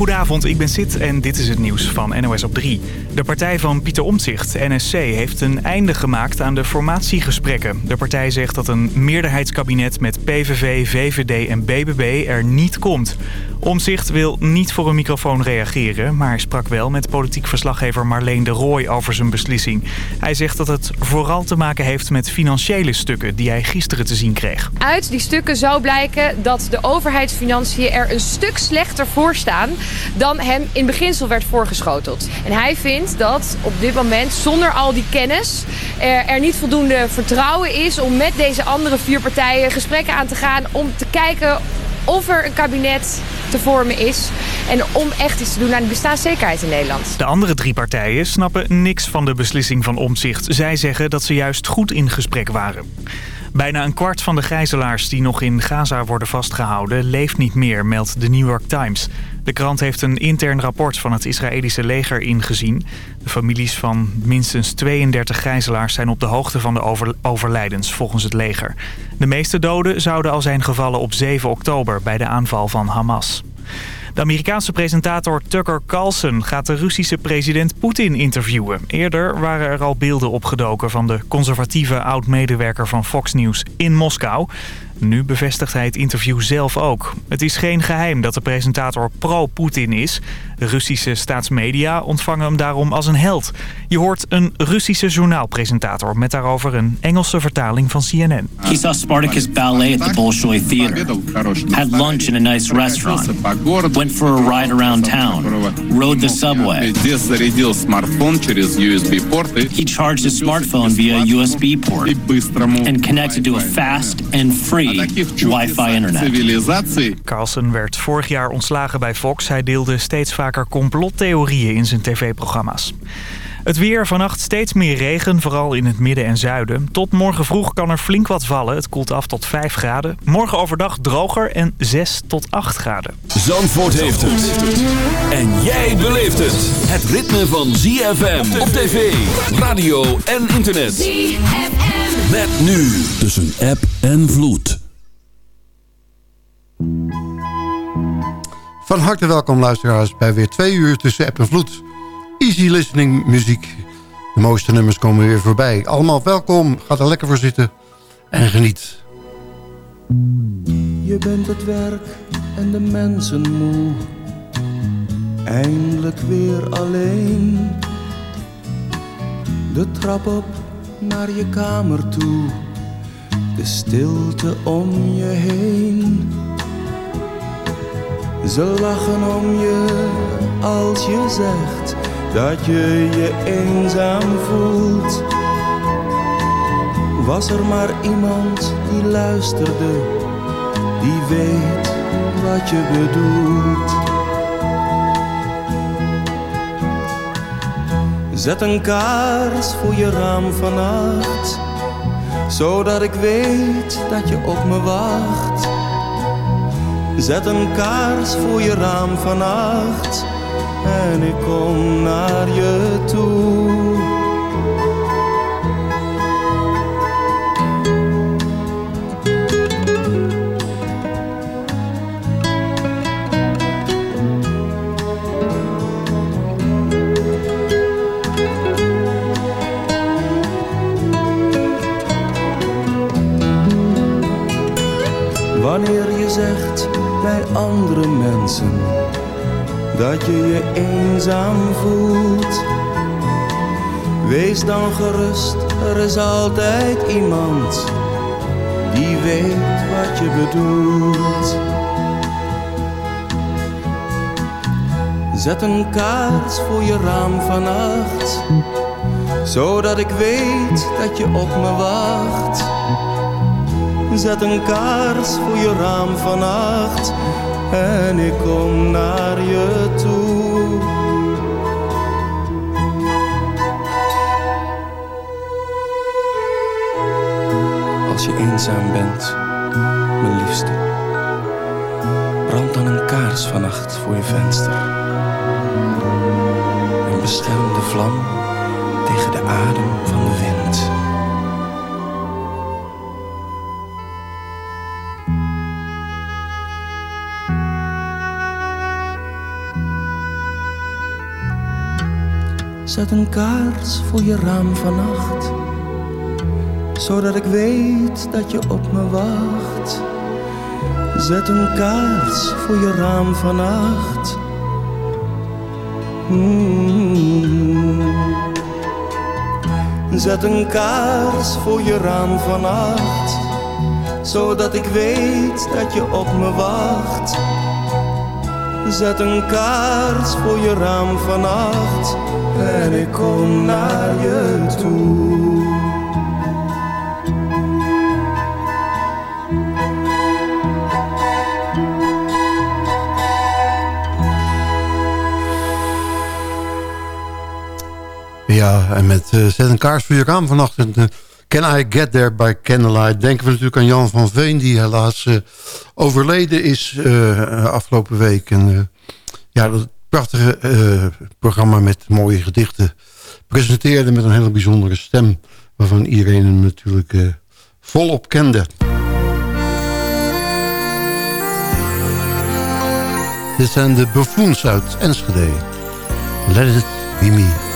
Goedenavond, ik ben Sid en dit is het nieuws van NOS op 3. De partij van Pieter Omtzigt, NSC, heeft een einde gemaakt aan de formatiegesprekken. De partij zegt dat een meerderheidskabinet met PVV, VVD en BBB er niet komt. Omzicht wil niet voor een microfoon reageren... maar sprak wel met politiek verslaggever Marleen de Rooij over zijn beslissing. Hij zegt dat het vooral te maken heeft met financiële stukken... die hij gisteren te zien kreeg. Uit die stukken zou blijken dat de overheidsfinanciën er een stuk slechter voor staan... dan hem in beginsel werd voorgeschoteld. En hij vindt dat op dit moment zonder al die kennis... er, er niet voldoende vertrouwen is om met deze andere vier partijen gesprekken aan te gaan... om te kijken of er een kabinet te vormen is. En om echt iets te doen aan de bestaanszekerheid in Nederland. De andere drie partijen snappen niks van de beslissing van Omzicht. Zij zeggen dat ze juist goed in gesprek waren. Bijna een kwart van de gijzelaars die nog in Gaza worden vastgehouden leeft niet meer, meldt de New York Times. De krant heeft een intern rapport van het Israëlische leger ingezien. De families van minstens 32 gijzelaars zijn op de hoogte van de overlijdens volgens het leger. De meeste doden zouden al zijn gevallen op 7 oktober bij de aanval van Hamas. De Amerikaanse presentator Tucker Carlson gaat de Russische president Poetin interviewen. Eerder waren er al beelden opgedoken van de conservatieve oud-medewerker van Fox News in Moskou. Nu bevestigt hij het interview zelf ook. Het is geen geheim dat de presentator pro-Poetin is. De Russische staatsmedia ontvangen hem daarom als een held. Je hoort een Russische journaalpresentator met daarover een Engelse vertaling van CNN. He saw Spartacus ballet at the Bolshoi Theater. Had lunch in a nice restaurant. Went for a ride around town. Rode the subway. He charged his smartphone via USB port. And connected to a fast and free wifi internet. Carlson werd vorig jaar ontslagen bij Fox. Hij deelde steeds vaker complottheorieën in zijn tv-programma's. Het weer, vannacht steeds meer regen, vooral in het midden en zuiden. Tot morgen vroeg kan er flink wat vallen. Het koelt af tot 5 graden. Morgen overdag droger en 6 tot 8 graden. Zandvoort heeft het. En jij beleeft het. Het ritme van ZFM op tv, radio en internet. ZFM. Met nu tussen app en vloed. Van harte welkom luisteraars bij weer twee uur tussen app en vloed. Easy listening muziek. De mooiste nummers komen weer voorbij. Allemaal welkom, ga er lekker voor zitten en geniet. Je bent het werk en de mensen moe. Eindelijk weer alleen. De trap op naar je kamer toe. De stilte om je heen. Ze lachen om je als je zegt dat je je eenzaam voelt. Was er maar iemand die luisterde, die weet wat je bedoelt. Zet een kaars voor je raam vannacht, zodat ik weet dat je op me wacht. Zet een kaars voor je raam vannacht en ik kom naar je toe. Andere mensen dat je je eenzaam voelt. Wees dan gerust, er is altijd iemand die weet wat je bedoelt. Zet een kaart voor je raam vannacht, zodat ik weet dat je op me wacht. Zet een kaars voor je raam vannacht en ik kom naar je toe. Als je eenzaam bent, mijn liefste, brand dan een kaars vannacht voor je venster. En bescherm de vlam tegen de adem van Zet een kaars voor je raam vannacht, zodat ik weet dat je op me wacht. Zet een kaars voor je raam vannacht. Mm. Zet een kaars voor je raam vannacht, zodat ik weet dat je op me wacht. Zet een kaars voor je raam vannacht en ik kom naar je toe. Ja, en met uh, Zet een kaars voor je raam vannacht. En, uh, Can I Get There by Candlelight? Denken we natuurlijk aan Jan van Veen... die helaas uh, overleden is afgelopen week. En ja, dat prachtige programma met mooie gedichten... presenteerde met een hele bijzondere stem... waarvan iedereen hem natuurlijk volop kende. Dit zijn de buffoons uit Enschede. Let it be me.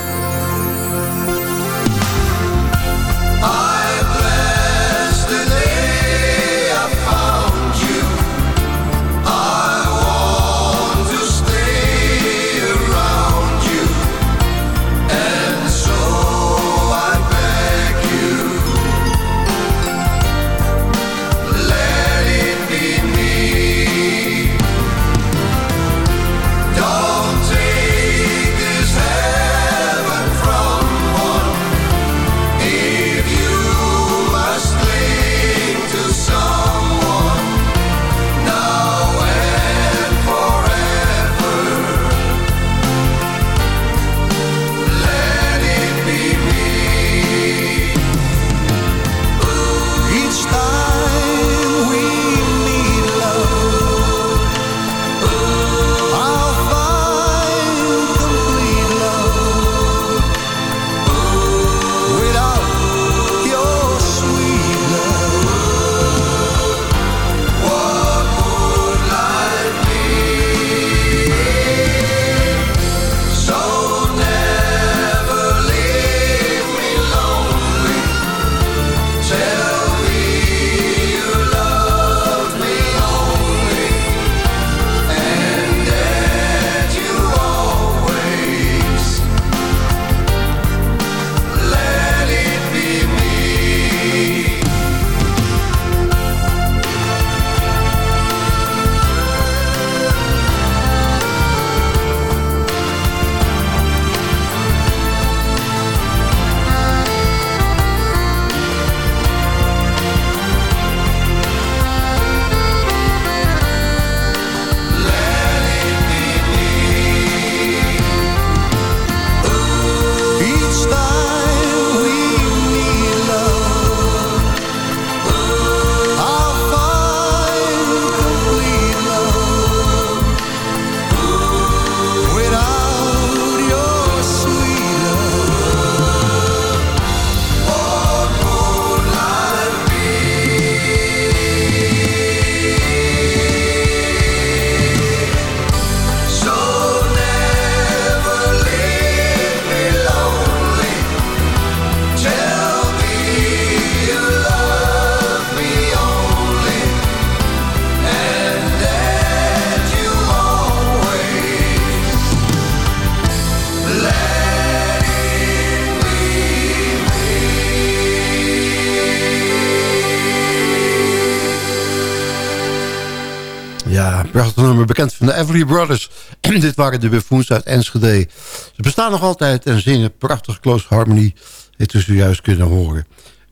Bekend van de Everly Brothers. Dit waren de buffoons uit Enschede. Ze bestaan nog altijd en zingen prachtig close harmony. Dit u zojuist kunnen horen.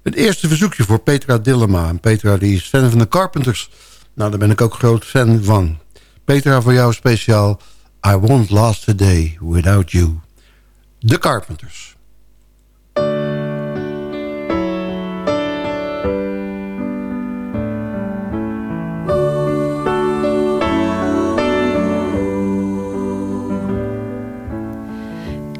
Het eerste verzoekje voor Petra Dillema. En Petra die is fan van de Carpenters. Nou, daar ben ik ook groot fan van. Petra, voor jou speciaal. I won't last a day without you. The Carpenters.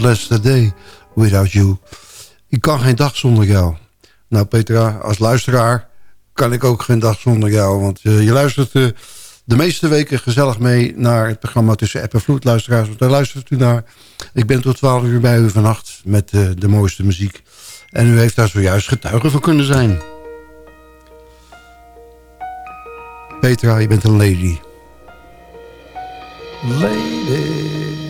last a day without you. Ik kan geen dag zonder jou. Nou Petra, als luisteraar kan ik ook geen dag zonder jou. Want eh, je luistert eh, de meeste weken gezellig mee naar het programma Tussen App en Vloed. Luisteraars, daar luistert u naar. Ik ben tot 12 uur bij u vannacht met eh, de mooiste muziek. En u heeft daar zojuist getuige van kunnen zijn. Petra, je bent een lady. Lady,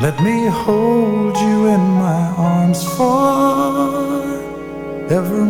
Let me hold you in my arms evermore.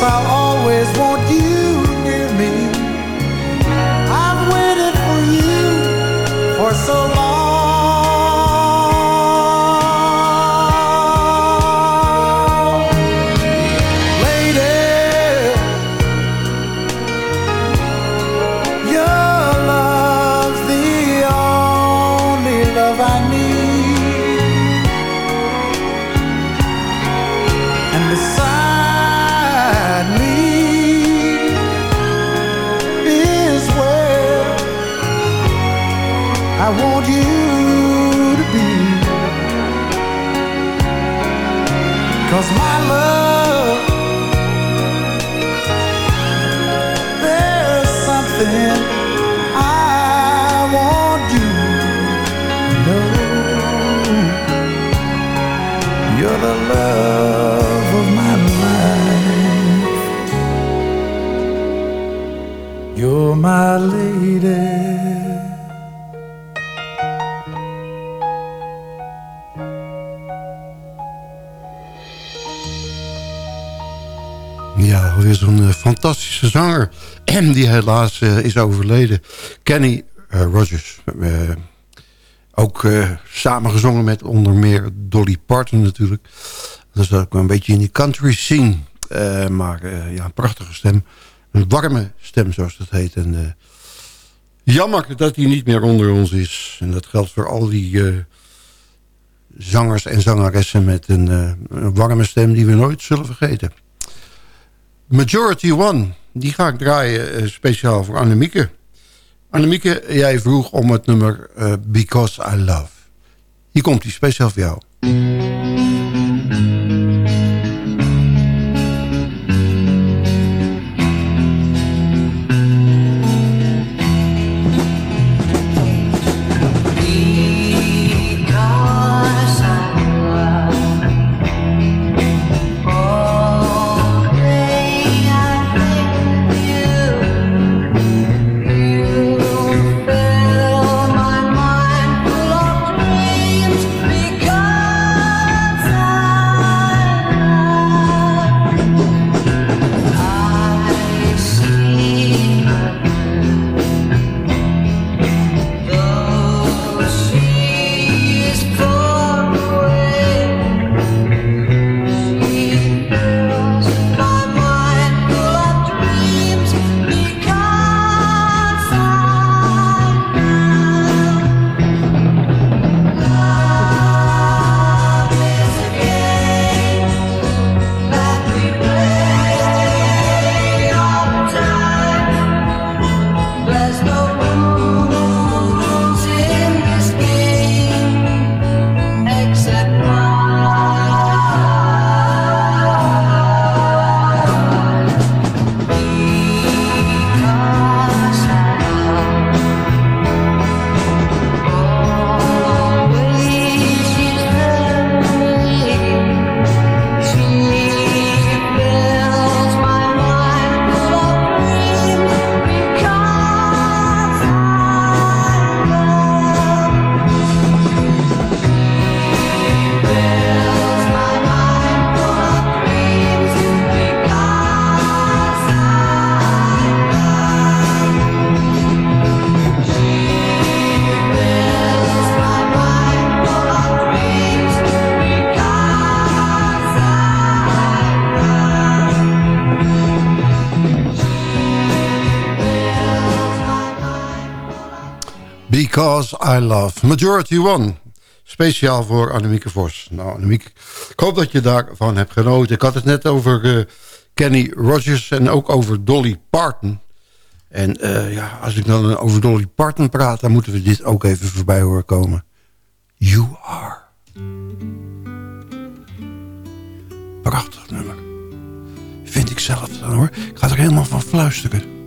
I'll always want you near me. I've waited for you for so long. Helaas eh, is overleden. Kenny eh, Rogers. Eh, ook samengezongen met onder meer Dolly Parton natuurlijk. Dat is ook een beetje in die country scene. Maar ja, een prachtige stem. Een warme stem zoals dat heet. En, jammer dat hij niet meer onder ons is. En dat geldt voor al die zangers en zangeressen met een, een warme stem die we nooit zullen vergeten. Majority One, die ga ik draaien eh, speciaal voor Annemieke. Annemieke, jij vroeg om het nummer eh, Because I Love. Hier komt die speciaal voor jou. Because I Love. Majority One. Speciaal voor Annemieke Vos. Nou, Annemieke, ik hoop dat je daarvan hebt genoten. Ik had het net over eh, Kenny Rogers en ook over Dolly Parton. En eh, ja, als ik dan over Dolly Parton praat... dan moeten we dit ook even voorbij horen komen. You Are. Prachtig nummer. Vind ik zelf dan hoor. Ik ga er helemaal van fluisteren.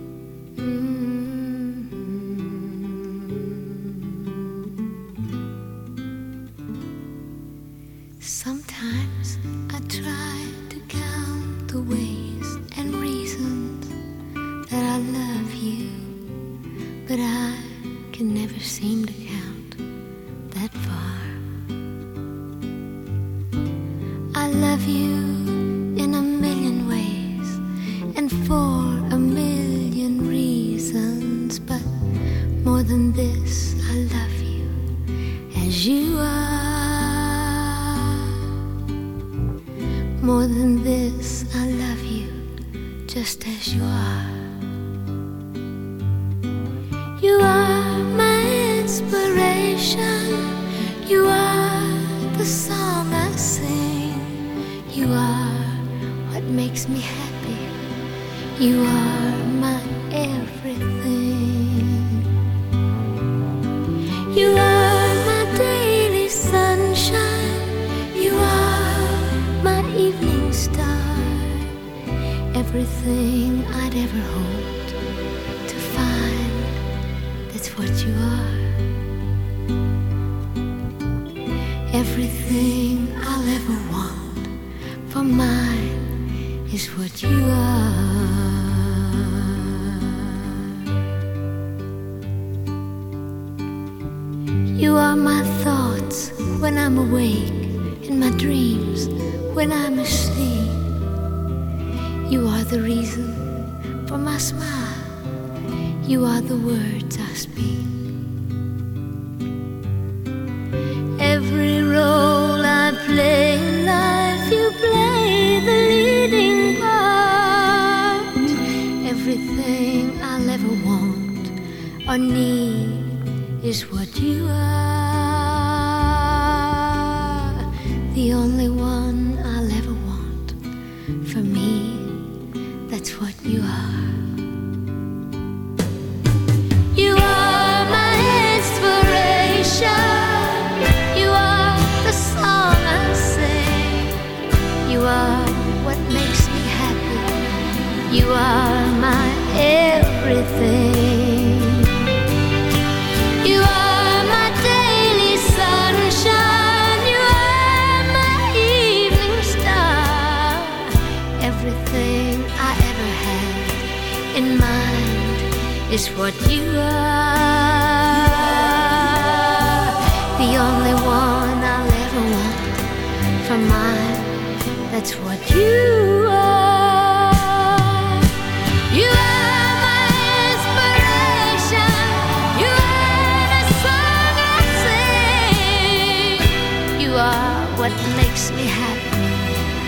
Can Everything I'd ever hoped to find. That's what you are. Everything I'll ever want for mine is what you are. You are my thoughts when I'm awake, in my dreams when I'm asleep. You are the reason for my smile. You are the words I speak. Every role I play in life, you play the leading part. Everything I'll ever want or need is what you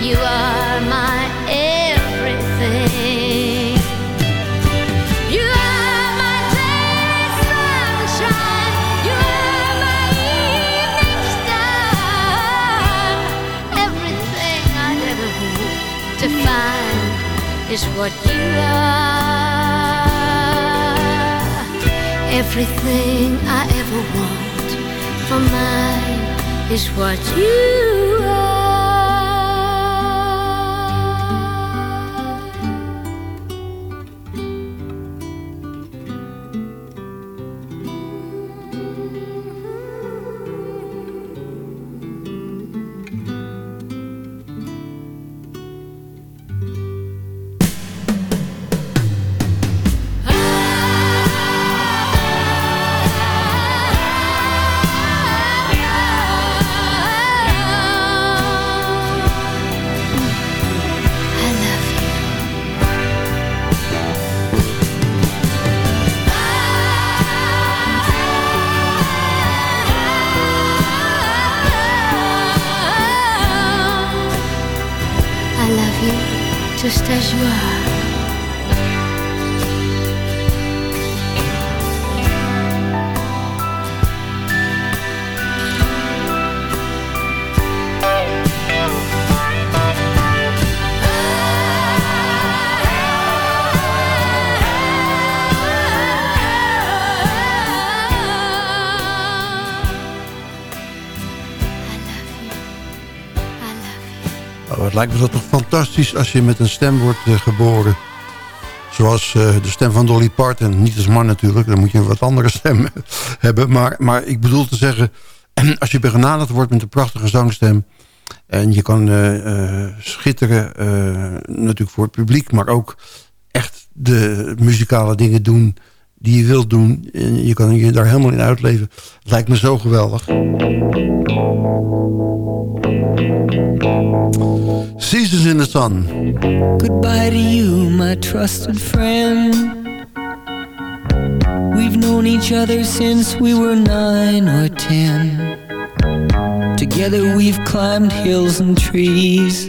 You are my everything. You are my daily sunshine. You are my evening star. Everything I'd ever hope to find is what you are. Everything I ever want for mine is what you het lijkt me dat toch fantastisch als je met een stem wordt eh, geboren. Zoals eh, de stem van Dolly Parton. Niet als man natuurlijk, dan moet je een wat andere stem hebben. Maar, maar ik bedoel te zeggen, als je begenadigd wordt met een prachtige zangstem... en je kan eh, schitteren, natuurlijk voor het publiek... maar ook echt de muzikale dingen doen die je wilt doen. En je kan je daar helemaal in uitleven. Lijkt me zo geweldig. Seasons in the Sun. Goodbye to you, my trusted friend. We've known each other since we were nine or ten. Together we've climbed hills and trees.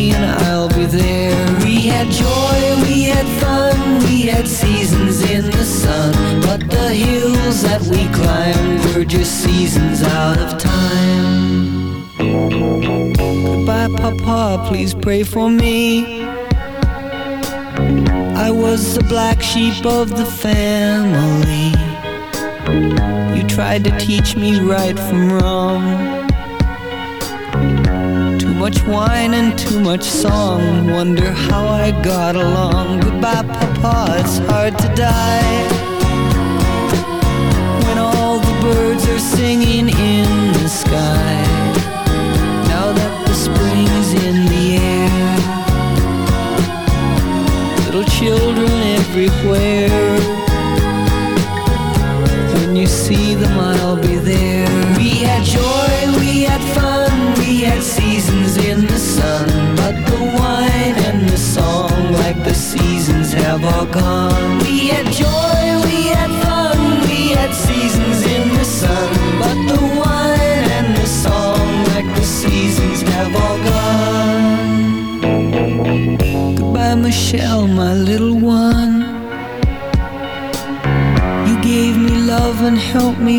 in the sun. But the hills that we climbed were just seasons out of time. Goodbye, Papa, please pray for me. I was the black sheep of the family. You tried to teach me right from wrong. Much wine and too much song. Wonder how I got along. Goodbye, Papa, it's hard to die. When all the birds are singing in the sky.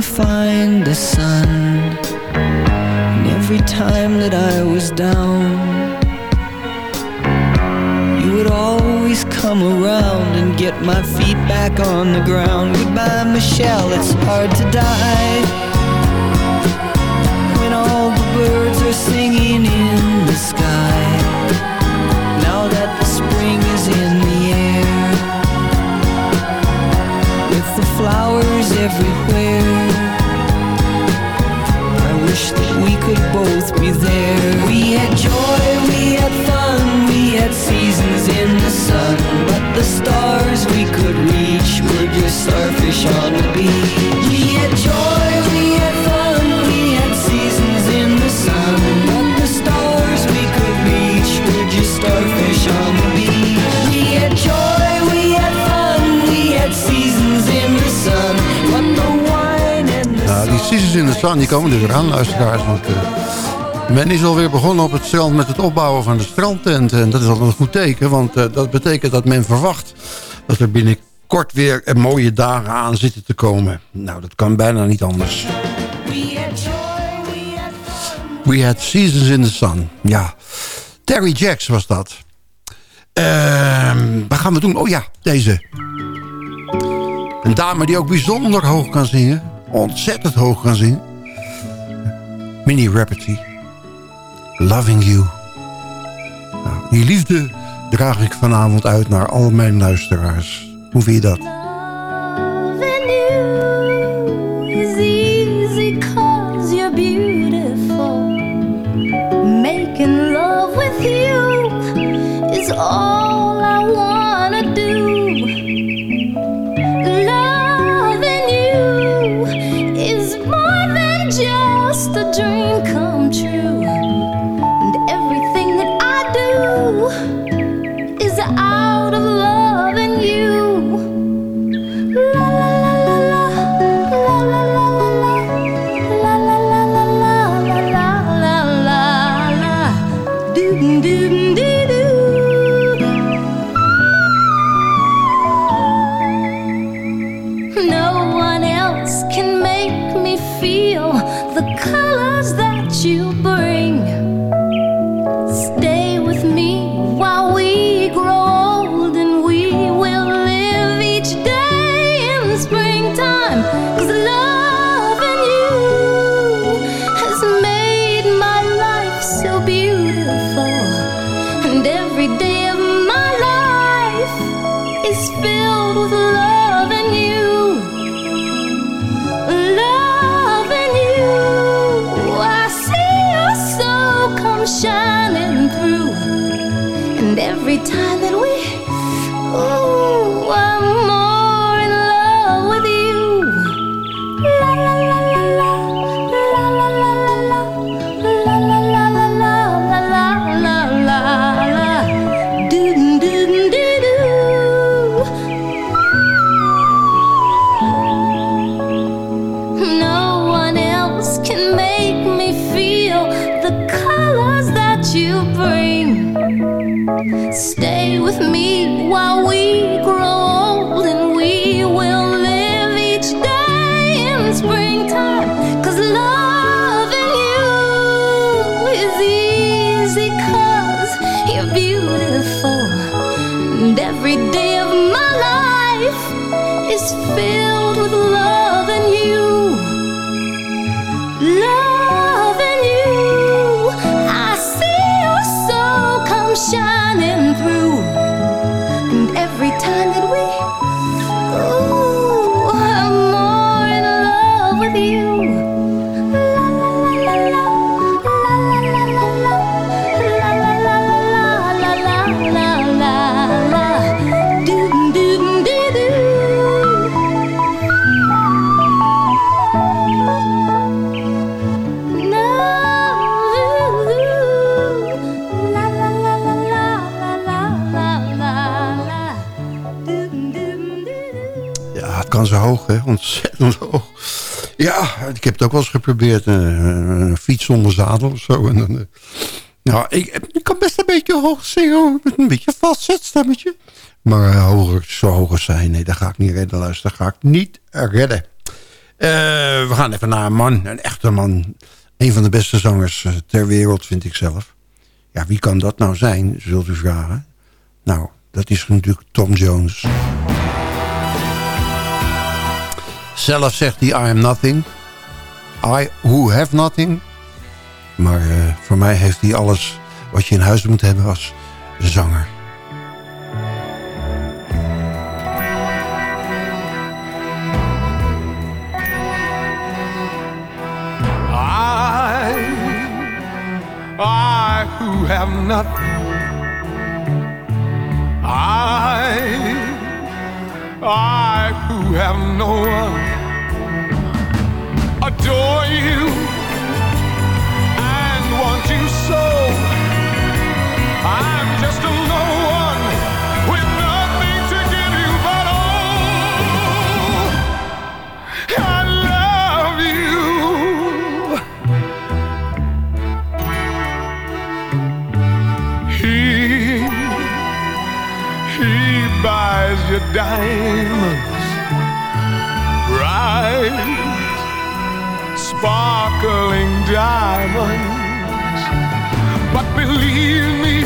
Find the sun. And every time that I was down, you would always come around and get my feet back on the ground. Goodbye, Michelle, it's hard to die. When all the birds are singing in the sky. Now that the spring is in the air with the flowers everywhere. Wish that we could both be there. We had joy, we had fun, we had seasons in the sun. But the stars we could reach were just starfish on the beach. We had joy, we had Seasons in the Sun, die komen er weer aan, luisteraars. Want eh, men is alweer begonnen op het strand met het opbouwen van de strandtent. En dat is altijd een goed teken, want eh, dat betekent dat men verwacht... dat er binnenkort weer eh, mooie dagen aan zitten te komen. Nou, dat kan bijna niet anders. We had Seasons in the Sun. Ja, Terry Jacks was dat. Ehm, wat gaan we doen? Oh ja, deze. Een dame die ook bijzonder hoog kan zingen. Ontzettend hoog kan zingen. Minnie Rapperty. Loving You. Nou, die liefde draag ik vanavond uit naar al mijn luisteraars. Hoe vind je dat? Shining through. And every time that we, ooh, I'm Ontzettend hoog. Ja, ik heb het ook wel eens geprobeerd. eh, een fiets zonder zadel of zo. En dan, eh, nou, ik, ik kan best een beetje hoog zingen. Met een beetje vast stemmetje. Maar eh, hoger, zo hoger zijn, nee, dat ga ik niet redden. Luister, dat ga ik niet redden. We gaan even naar een man, een echte man. Een van de beste zangers ter wereld, vind ik zelf. Ja, wie kan dat nou zijn, zult u vragen. Nou, dat is natuurlijk Tom Jones. Zelf zegt hij, I am nothing. I who have nothing. Maar eh, voor mij heeft hij alles wat je in huis moet hebben als zanger. I, I who have nothing, I, I who have no one, adore you buys you diamonds, bright, sparkling diamonds. But believe me,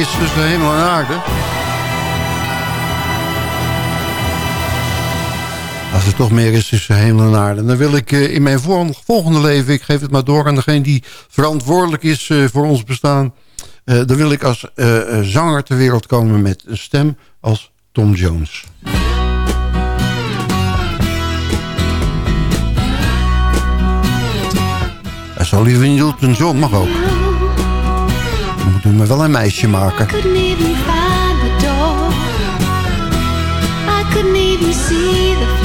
is tussen hemel en aarde. Als er toch meer is tussen hemel en aarde. Dan wil ik eh, in mijn volgende leven, ik geef het maar door aan degene die verantwoordelijk is eh, voor ons bestaan. Eh, dan wil ik als zanger ter wereld komen met een stem als Tom Jones. Olivia Newton-John mag ook goed doen, maar wel een meisje maken. I couldn't even see the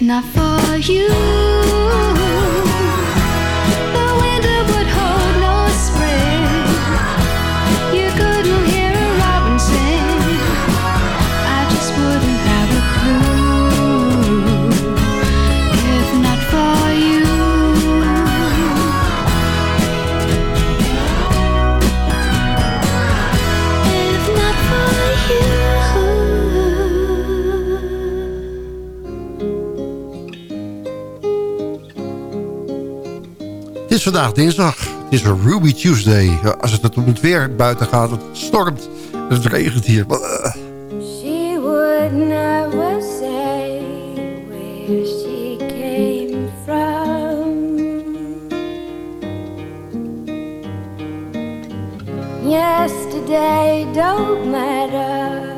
not for you. is vandaag dinsdag. Het is Ruby Tuesday. Als het om het weer buiten gaat, het stormt. Het regent hier. Eh. She would never say where she came from. Yesterday don't matter,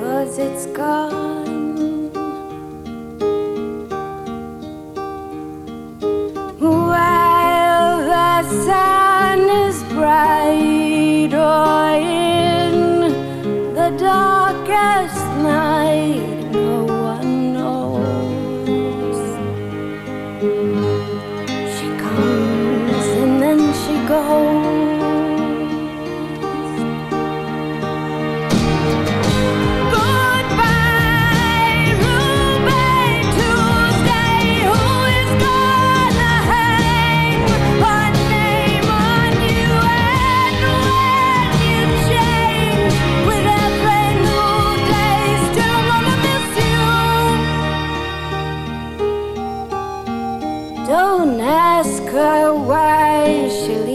cause it's gone. especially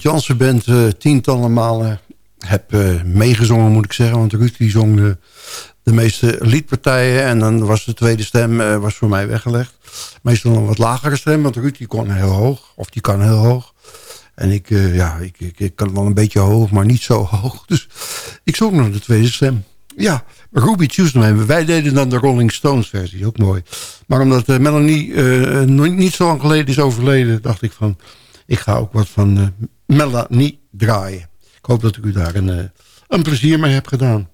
Ruud Jansen band eh, tientallen malen heb eh, meegezongen, moet ik zeggen. Want Ruud die zong de, de meeste liedpartijen. En dan was de tweede stem eh, was voor mij weggelegd. Meestal een wat lagere stem, want Ruud die kon heel hoog. Of die kan heel hoog. En ik, ja, ik, ik, ik kan wel een beetje hoog, maar niet zo hoog. Dus ik zong nog de tweede stem. Ja, Ruby Tuesday. Wij deden dan de Rolling Stones versie, ook mooi. Maar omdat Melanie nog niet zo lang geleden is overleden... dacht ik van, ik ga ook wat van Melanie draaien. Ik hoop dat ik u daar een, eh, een plezier mee heb gedaan.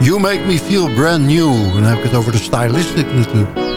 You Make Me Feel Brand New. Dan heb ik het over de stylistic natuurlijk.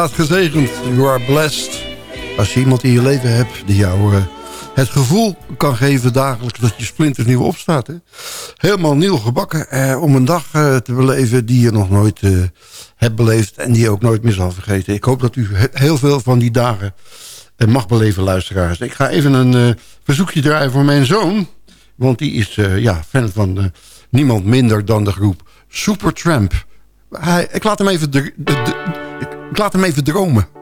Inderdaad gezegend. You are blessed. Als je iemand in je leven hebt die jou eh, het gevoel kan geven dagelijks dat je splinters nieuw opstaat. Hè? Helemaal nieuw gebakken eh, om een dag eh, te beleven die je nog nooit hebt beleefd en die je ook nooit meer zal vergeten. Ik hoop dat u he- heel veel van die dagen mag beleven, luisteraars. Ik ga even een verzoekje draaien voor mijn zoon. Want die is ja, fan van niemand minder dan de groep Supertramp. Hij, ik, laat hem even dr- d- d- ik laat hem even dromen.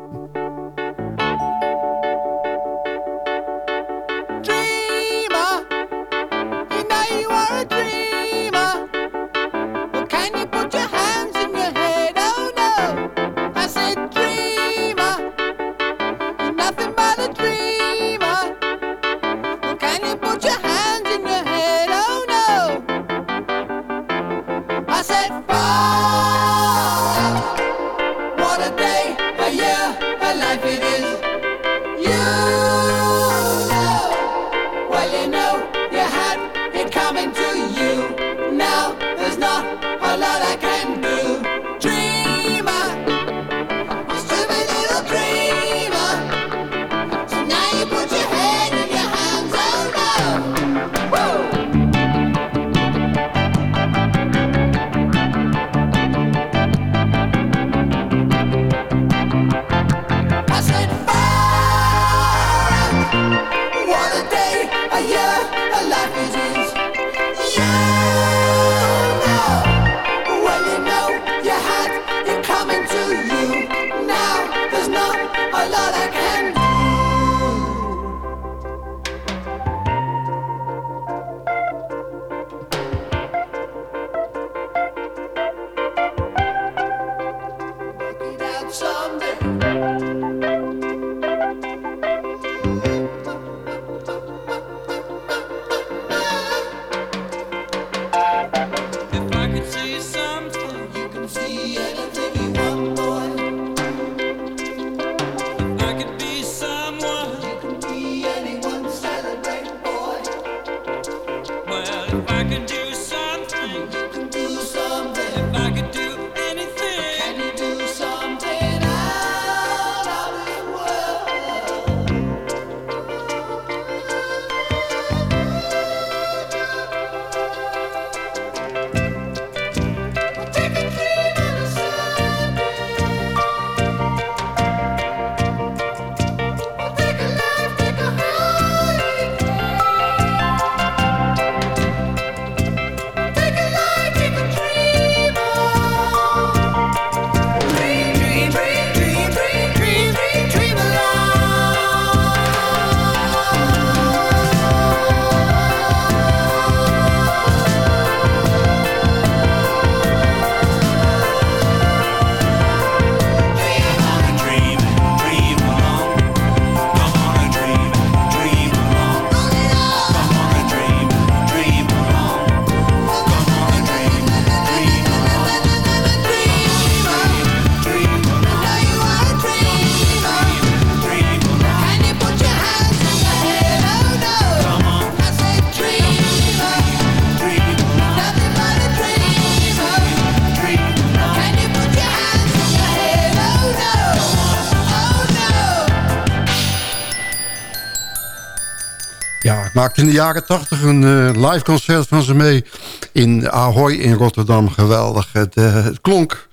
Maakte in de jaren tachtig een eh, live concert van ze mee in Ahoy in Rotterdam. Geweldig. Het, eh, klonk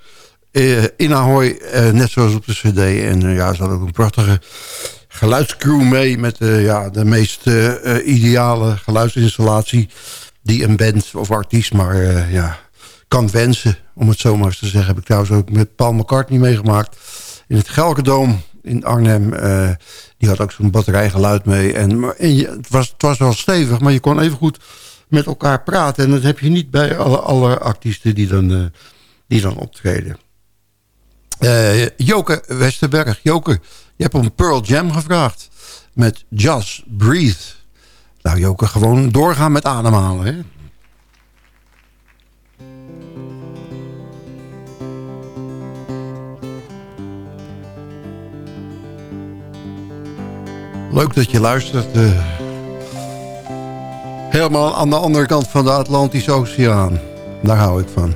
eh, in Ahoy net zoals op de cd. En ja, ze hadden ook een prachtige geluidscrew mee... met ja, de meest ideale geluidsinstallatie... die een band of artiest maar ja, kan wensen. Om het zo maar eens te zeggen. Heb ik trouwens ook met Paul McCartney meegemaakt. In het Gelkerdoom in Arnhem. eh, die had ook zo'n batterijgeluid mee. En, maar, en je, het, was, het was wel stevig, maar je kon even goed met elkaar praten. En dat heb je niet bij alle, artiesten die dan, eh, die dan optreden. Eh, Joke Westerberg. Joke, je hebt om Pearl Jam gevraagd. Met Just Breathe. Nou Joke, gewoon doorgaan met ademhalen. Hè? Leuk dat je luistert. eh, helemaal aan de andere kant van de Atlantische Oceaan. Daar hou ik van.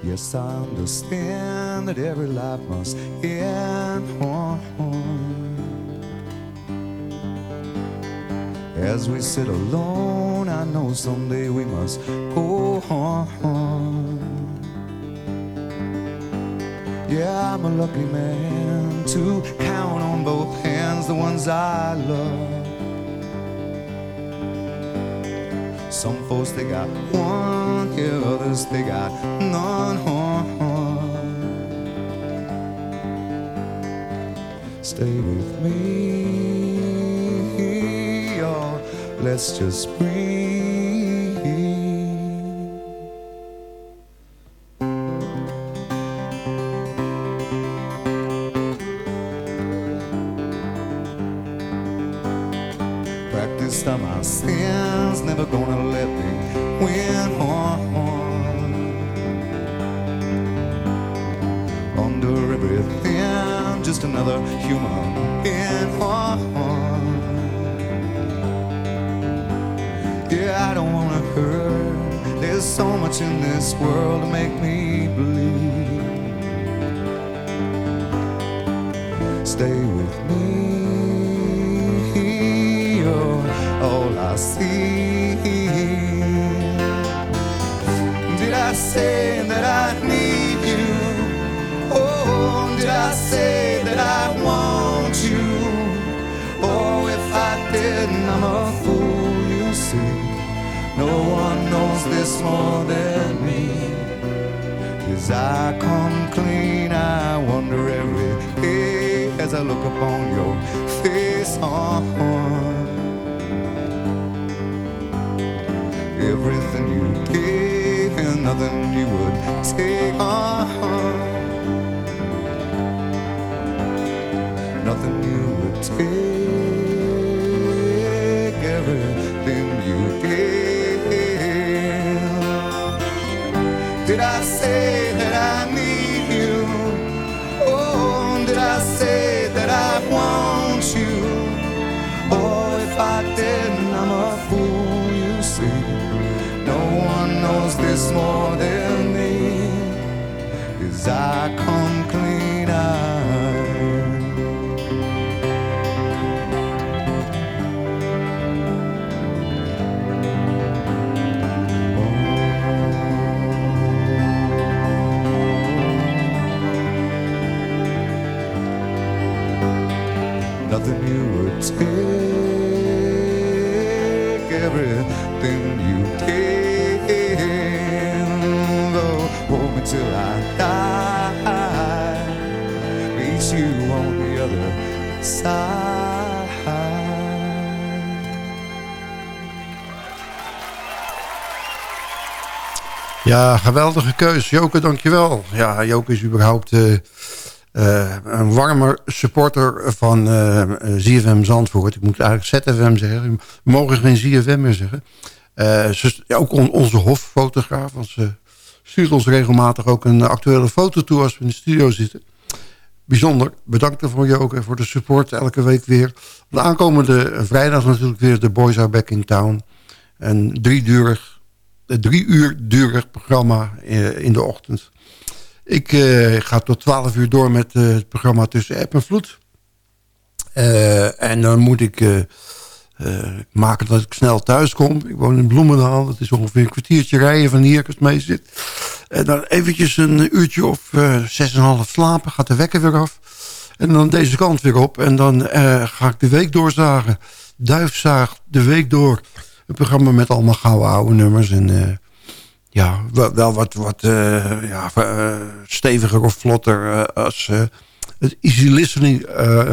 Yes, I understand that every life must end. As we sit alone, I know someday we must go on. Yeah, I'm a lucky man to count on both hands the ones I love. Some folks they got one, yeah, others they got none. Stay with me, or let's just breathe. Sins, never gonna let me win. Under everything, just another human being. Yeah, I don't wanna hurt. There's so much in this world to make me believe. Stay with me, See. Did I say that I need you? Oh, did I say that I want you? Oh, if I didn't, I'm a fool, you see. No one knows this more than me. As I come clean, I wonder every day as I look upon your face. On everything you gave and nothing you would take on. Nothing you would take, everything you gave. Did I say that I need you? Oh, did I say knows this more than me. I come clean, nothing you would take, everything you gave. Till I you on the other side. Ja, geweldige keus. Joke, dankjewel. Ja, Joke is überhaupt eh, eh, een warme supporter van eh, ZFM Zandvoort. Ik moet eigenlijk ZFM zeggen. We mogen geen ZFM meer zeggen. Ook on- onze hoffotograaf. Want ze stuurt ons regelmatig ook een actuele foto toe als we in de studio zitten. Bijzonder. Bedankt ervoor Joke voor de support elke week weer. De aankomende vrijdag natuurlijk weer de Boys Are Back in Town. Een driedurig, drie uur durig programma eh, in de ochtend. Ik eh, ga tot 12 uur door met eh, het programma Tussen App en Vloed. En dan moet ik eh, het dat ik snel thuis kom. Ik woon in Bloemendaal. Dat is ongeveer een kwartiertje rijden van hier als het mee zit. En dan eventjes een uurtje of eh, zes en een half slapen. Gaat de wekker weer af. En dan deze kant weer op. En dan eh, ga ik de week doorzagen. Duifzaag de week door. Een programma met allemaal gouden oude nummers. En ja, wel, wat, wat ja, steviger of vlotter als het easy listening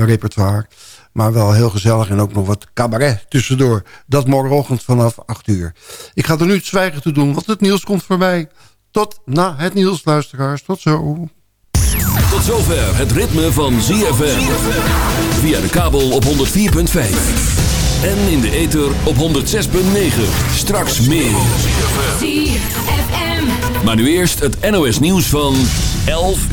repertoire. Maar wel heel gezellig en ook nog wat cabaret tussendoor. Dat morgenochtend vanaf 8 uur. Ik ga er nu het zwijgen toe doen, want het nieuws komt voorbij. Tot na het nieuws, luisteraars. Tot zo. Tot zover het ritme van ZFM. Via de kabel op 104.5. En in de ether op 106.9. Straks meer. ZFM. Maar nu eerst het NOS nieuws van 11